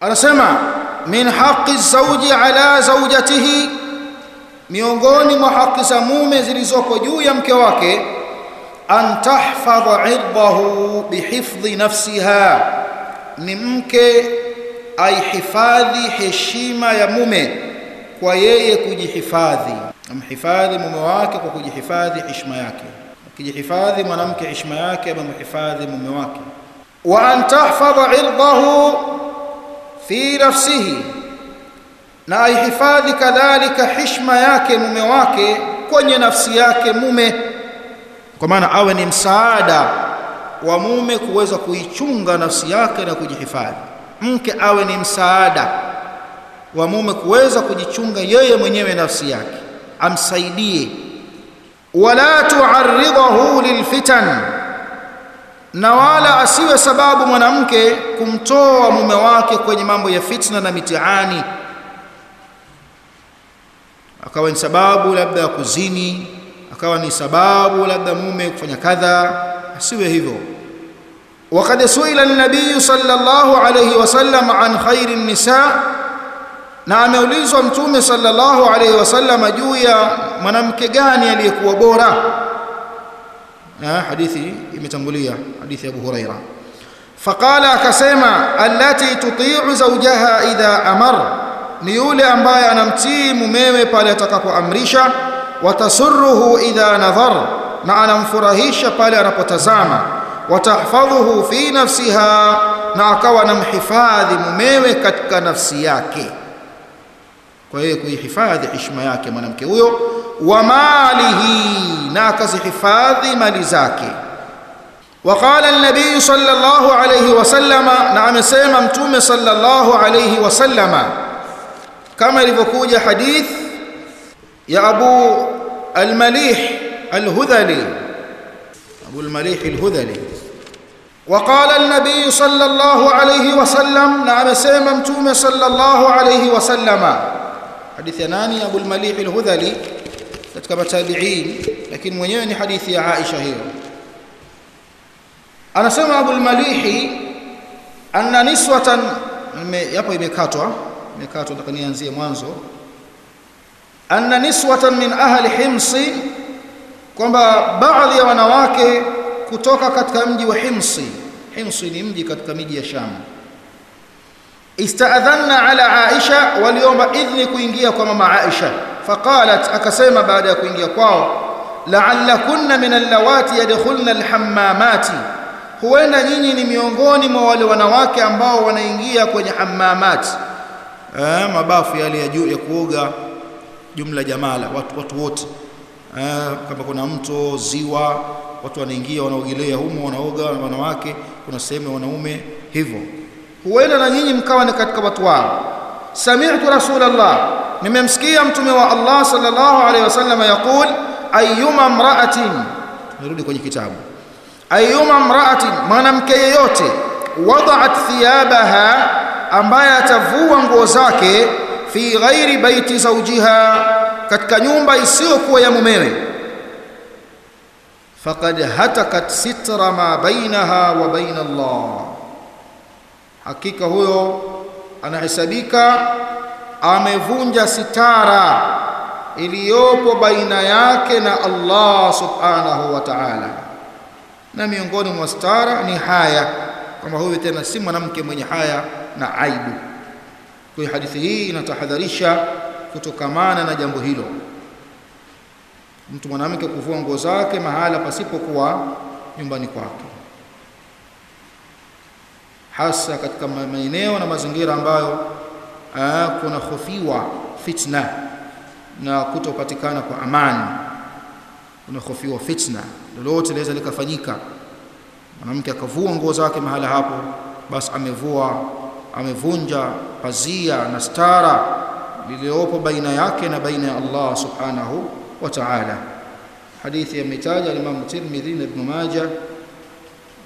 anasema min haqi zawji ala zawjatihi miongoni mwa haki za mume zilizoko juu ya mke wake an tahfadha irdahu bihifdhi nafsiha ni mke aihifadhi heshima ya mume kwa yeye kujihifadhi. Amhifadhi mume wake kwa kujihifadhi heshima yake. Akijihifadhi mwanamke heshima yake amemhifadhi mume wake. Wa an tahfadha irdahu fi nafsihi na aihifadhi kadhalika hishma yake mume wake kwenye nafsi yake mume kwa maana awe ni msaada wa mume kuweza kuichunga nafsi yake na kujihifadhi. Mke awe ni msaada wa mume kuweza kujichunga yeye mwenyewe nafsi yake amsaidie. Wala tu'arridahu lilfitan na wala asiwe sababu mwanamke kumtoa mume wake kwenye mambo ya fitna na mitihani akawa ni sababu labda ya kuzini akawa ni sababu labda mume kufanya kadha asiwe hivyo وقد سئل النبي صلى الله عليه وسلم عن خير النساء na ameulizwa mtume sallallahu alaihi wasallam juu ya mwanamke gani aliyekuwa bora na hadithi imetangulia hadithi ya Abu Huraira. Faqala akasema allati tuti'u zawjaha idha amar. Ni yule ambaye anamtii mumewe pale atakapoamrisha watasurruhu idha nadhar. Na anamfurahisha pale anapotazama watahfadhuhu fi nafsiha. Na akawa anamhifadhi mumewe katika nafsi yake. Kwa hiyo kuihifadhi heshima yake mwanamke huyo وماله ناكس حفاظ مالزاك وقال النبي صلى الله عليه وسلم نعم سيما امتوم صلى الله عليه وسلم. كما لفكوج حديث يا أبو المليح الهذلي. أبو المليح الهذلي. وقال النبي صلى الله عليه وسلم نعم سيما امتوم صلى الله عليه وسلم. حديث ناني أبو المليح الهذلي. Katika matabi'in lakini mwenyewe ni hadithi ya Aisha hiyo. Anasema Abu al-Malihi anna niswatan hapo imekatwa imekatwa nataka nianzie mwanzo. Anna niswatan min ahli himsi kwamba baadhi ya wanawake kutoka katika mji wa Himsi Himsi ni mji katika miji ya Sham. Istaadhanna ala Aisha waliomba idhni kuingia kwa mama Aisha faqalat akasema baada ya kuingia kwao la'allakunna min allawati yadkhulna alhammamati. Huenda nyinyi ni miongoni mwa wale wanawake ambao wanaingia kwenye hammamati. Eh, mabafu yale ya juu ya kuoga jumla jamala watu watu wote. Eh, kama kuna mto ziwa watu wanaingia wanaogelea humo wanaoga wanawake kuna sehemu ya wanaume hivyo. Huenda na nyinyi mkawa ni katika watu wao. Sami'tu rasulullah nimemsikia mtume wa Allah sallallahu alaihi wasallam yaqul ayyuma mra'atin nirudi kwenye kitabu ayyuma mra'atin mwanamke yeyote wada'at thiyabaha ambaye atavua nguo zake fi ghairi baiti zawjiha katika nyumba isiyokuwa ya mumewe. Faqad hatakat sitra ma bainaha wa baina Allah. Hakika huyo anahesabika amevunja sitara iliyopo baina yake na Allah subhanahu wa ta'ala. Na miongoni mwa sitara ni haya kama huyu tena si mwanamke mwenye haya na aibu. Kwa hadithi hii inatahadharisha kutokamana na jambo hilo. Mtu mwanamke kuvua nguo zake mahala pasipokuwa nyumbani kwake. Hasa katika maeneo na mazingira ambayo kuna hofiwa fitna. Na kutopatikana kwa amani. Kuna hofiwa fitna. Lolote laweza likafanyika. Mwanamke akavua nguo zake mahala hapo basi amevua amevunja pazia na stara liliopo baina yake na baina ya Allah subhanahu wa ta'ala. Hadithi yametaja al-Imam Tirmidhi na Ibn Majah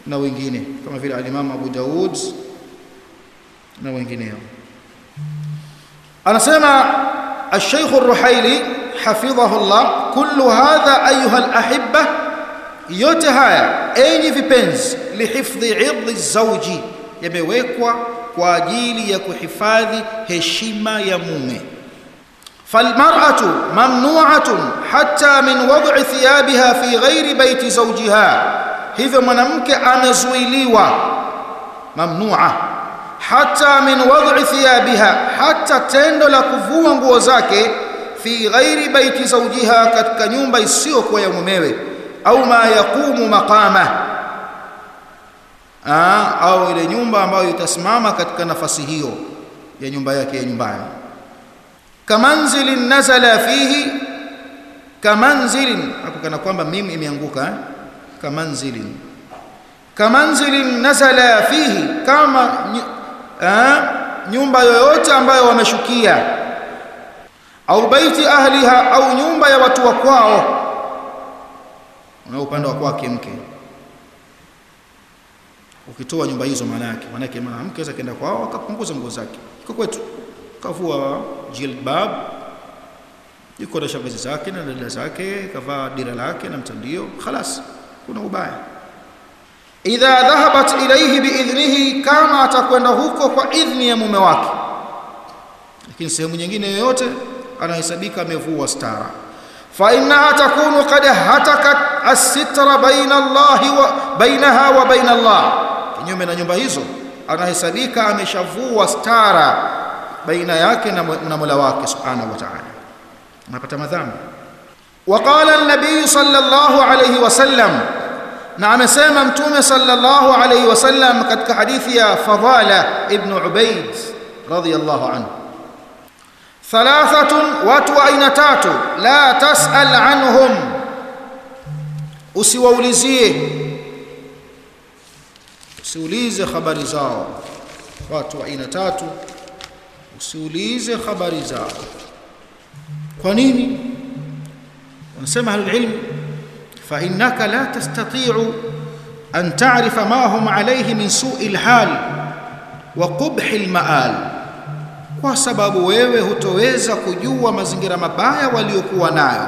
na wengine kama vile al-Imam Abu Daud na wengineo anasema الشيخ الرحيلي حفظه الله كل هذا أيها الأحبة yote haya enyi vipenzi lihifdhi irdhi zauji yamewekwa kwa ajili ya kuhifadhi heshima ya mume falmar'atu mamnu'atun hatta min wad'i thiyabiha fi ghairi baiti zawjiha hivyo mwanamke amezuiliwa mamnu'a hata min wad'i thiyabiha hata tendo la kuvua nguo zake fi ghairi baiti zawjiha katika nyumba isiyokuwa ya mumewe au ma yaqumu maqama Aa, au ile nyumba ambayo itasimama katika nafasi hiyo ya nyumba yake ya nyumbani kamanzilin nazala fihi kamanzilin hapo kana kwamba mimi imeanguka eh? kamanzilin kamanzilin nazala fihi kama eh? nyumba yoyote ambayo wameshukia au baiti ahliha au nyumba ya watu wa kwao. Na upande wa kwake mke. Ukitoa nyumba hizo maana yake. Maana yake maana mke kaenda kwao akapunguza nguo zake. Iko kwetu. Kavua jilbab. Yuko na shangazi zake na dada zake kavaa dira lake na mtandio. Khalas. Kuna ubaya idha dhahabat ilaihi biidhnihi, kama atakwenda huko kwa idhni ya mume wake. Lakini sehemu nyingine yoyote anahesabika amevua stara, fa innaha takunu qad hatakat assitra baina Allahi wa bainaha wa baina Allah, kinyume na nyumba hizo anahesabika ameshavua stara baina yake na Mola wake subhanahu wa ta'ala, anapata madhambi. Waqala an-nabiy sallallahu alayhi wasallam na amesema mtume sallallahu alayhi wasallam katika hadithi ya Fadhala ibn Ubayd radiyallahu anhu thalathatun watu aina tatu la tasal anhum usiwaulizie usiulize habari zao watu aina tatu usiulize habari zao kwa nini wanasema ahlul ilm فإنك لا تستطيع أن تعرف ما هم عليه من سوء الحال وقبح المآل kwa sababu wewe hutoweza kujua mazingira mabaya waliokuwa nayo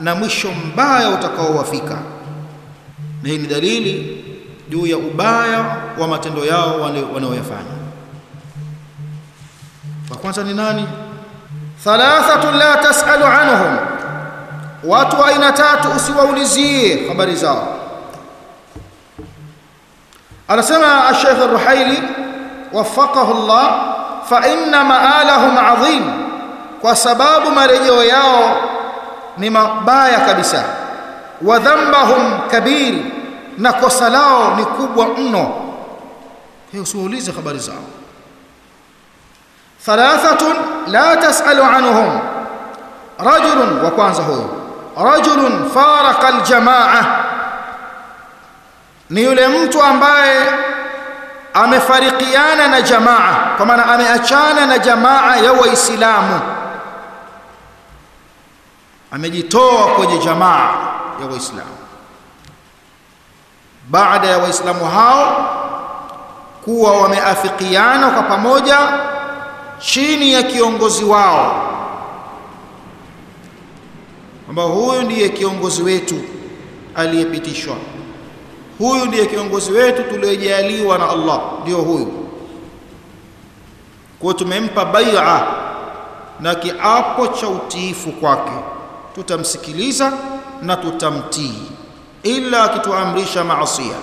na mwisho mbaya utakaowafika na hii ni dalili juu ya ubaya wa matendo yao wanaoyafanya wa kwanza ni nani thalathatu la tasalu anhum watu aina tatu usiwaulizie habari zao. Anasema Sheikh Ar-Ruhaili wafaqahu Allah fa inna ma'alahum adhim kwa sababu marejeo yao ni mabaya kabisa. Wa dhanbahum kabir na kosa lao ni kubwa mno. Hiyo usiwaulize habari zao. Thalathatun la tasalu anhum rajulun wa kwanza huyo rajulun faraka aljamaa ni yule mtu ambaye amefarikiana na jamaa kwa maana ameachana na jamaa ya waislamu. Amejitoa kwenye jamaa ya waislamu. Baada ya waislamu hao kuwa wameafikiana kwa pamoja chini ya kiongozi wao kwamba huyu ndiye kiongozi wetu aliyepitishwa. Huyu ndiye kiongozi wetu tuliyojaliwa na Allah. Ndio huyu. Kwa tumempa bai'a na kiapo cha utiifu kwake. Tutamsikiliza na tutamtii. Ila akituamrisha maasiya.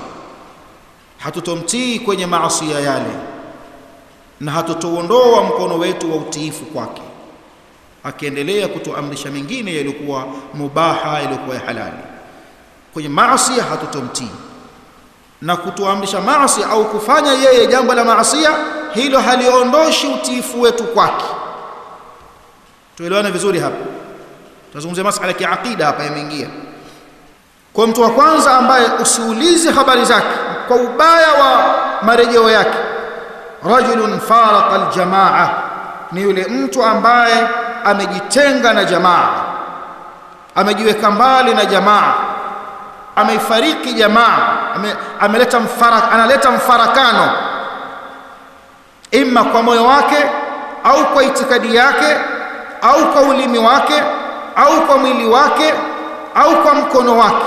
Hatutomtii kwenye maasiya yale. Na hatutoondoa mkono wetu wa utiifu kwake akiendelea kutoamrisha mengine yaliyokuwa mubaha yaliyokuwa ya halali. Kwenye maasi hatutomtii. Na kutuamrisha maasi au kufanya yeye jambo la maasi hilo haliondoshi utiifu wetu kwake. Tuelewane vizuri hapa? Tunazungumzia masala ya aqida hapa yameingia. Kwa mtu wa kwanza ambaye usiulize habari zake kwa ubaya wa marejeo yake rajulun faraqa aljamaa ni yule mtu ambaye amejitenga na jamaa amejiweka mbali na jamaa ameifariki jamaa ame, ameleta mfarak, analeta mfarakano imma kwa moyo wake au kwa itikadi yake au kwa ulimi wake au kwa mwili wake au kwa mkono wake.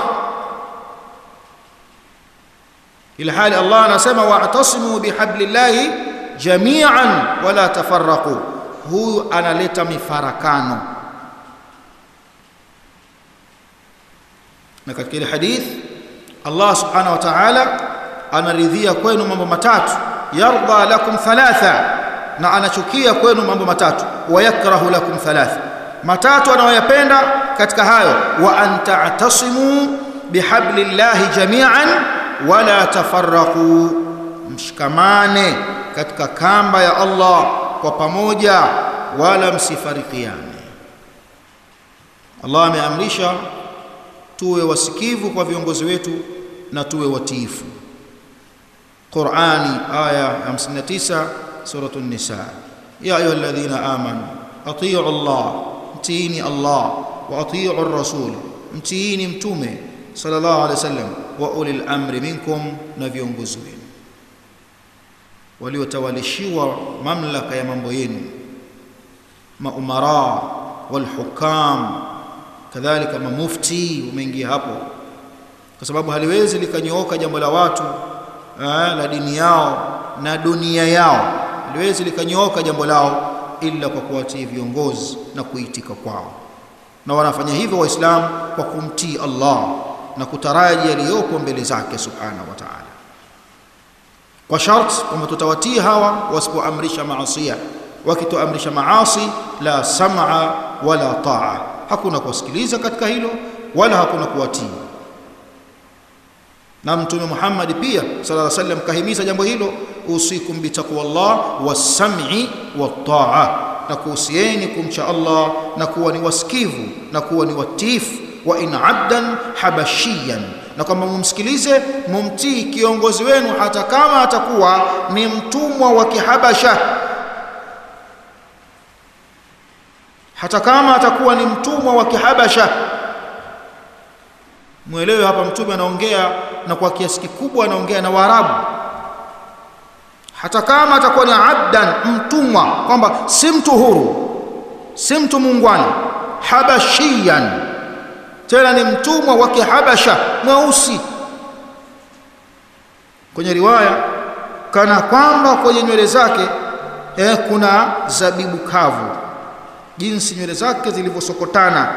Ila hali Allah anasema wa'tasimu bihablillahi jami'an wala tafarraqu huyu analeta mifarakano. Na katika ile hadith Allah subhanahu wa ta'ala anaridhia kwenu mambo matatu. Yarda lakum thalatha na anachukia kwenu mambo matatu. Wa yakrahu lakum thalatha. Matatu anayoyapenda katika hayo wa anta'tasimu bihablillahi jami'an wala tafarraqu. Mshikamane katika kamba ya Allah kwa pamoja wala msifarikiane Allah ameamrisha tuwe wasikivu kwa viongozi wetu na tuwe watiifu Qur'ani aya 59 suratu an-nisa ya ayyuhalladhina amanu atii'u Allah mtiini Allah wa atii'u ar-rasul mtiini mtume sallallahu alaihi wasallam wa ulil amri minkum na viongozi wenu waliotawalishiwa mamlaka ya mambo yenu. Maumara walhukam kadhalika mamufti umeingia hapo. Kwa sababu haliwezi likanyooka jambo la watu aa, la dini yao na dunia yao. Haliwezi likanyooka jambo lao ila kwa kuwatii viongozi na kuitika kwao. Na wanafanya hivyo waislamu kwa kumtii Allah na kutaraji yaliyopo mbele zake subhanahu wa ta'ala kwa sharti kwamba tutawatii hawa wasipoamrisha maasia wakitoamrisha maasi la sam'a wala taa. Hakuna kuwasikiliza katika hilo wala hakuna kuwatii. Na mtume Muhammad pia sallallahu alaihi wasallam kahimiza jambo hilo usikum bitaqwallah was-sam'i na kuhusieni kumcha Allah na kuwa ni wasikivu na kuwa ni watifu wa in abdan habashiyan na kwamba mumsikilize mumtii kiongozi wenu hata kama atakuwa ni mtumwa wa kihabasha. Hata kama atakuwa ni mtumwa wa kihabasha. Mwelewe hapa mtume anaongea na kwa kiasi kikubwa anaongea na waarabu. Hata kama atakuwa ni abdan mtumwa kwamba si mtu huru si mtu muungwana habashiyan tena ni mtumwa wa kihabasha mweusi. Kwenye riwaya kana kwamba kwenye nywele zake eh, kuna zabibu kavu. Jinsi nywele zake zilivyosokotana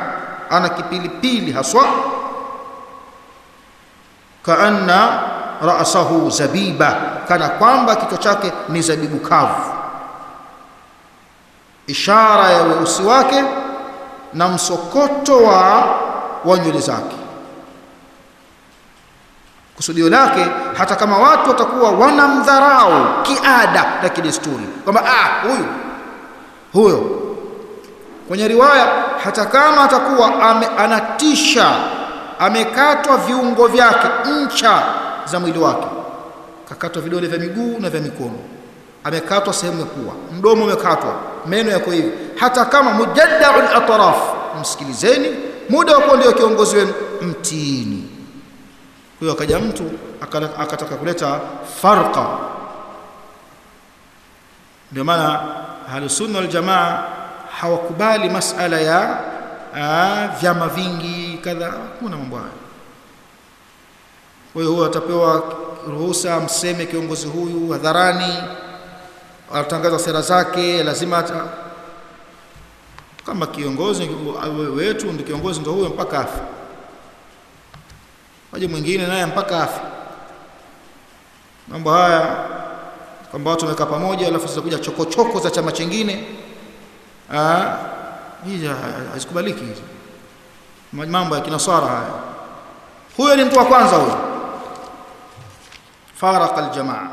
ana kipilipili haswa. Kaanna ra'sahu zabiba kana kwamba kichwa chake ni zabibu kavu. Ishara ya weusi wake na msokoto wa wa nywele zake. Kusudio lake hata kama watu watakuwa wanamdharau kiada na kidesturi kwamba ah huyu huyo. Kwenye riwaya hata kama atakuwa ame, anatisha amekatwa viungo vyake ncha za mwili wake kakatwa vidole vya miguu na vya mikono amekatwa sehemu ya pua mdomo umekatwa meno yako hivi hata kama mujaddaul atraf msikilizeni muda wa kuwa ndio kiongozi wenu mtini. Huyo akaja mtu akataka kuleta farqa. Ndio maana ahlusunna waljamaa hawakubali masala ya vyama vingi kadha kuna mambo haya kwa hiyo huyo atapewa ruhusa mseme kiongozi huyu hadharani atangaza sera zake lazima ata kama kiongozi wetu ndio kiongozi ndio huyo mpaka afi waje mwingine naye mpaka afi mambo haya kwamba watu wamekaa pamoja alafu zitakuja chokochoko za chama chingine. Hizi hazikubaliki hizi. Mambo ya kinasara haya. Huyo ni mtu wa kwanza huyo. Faraqa aljamaa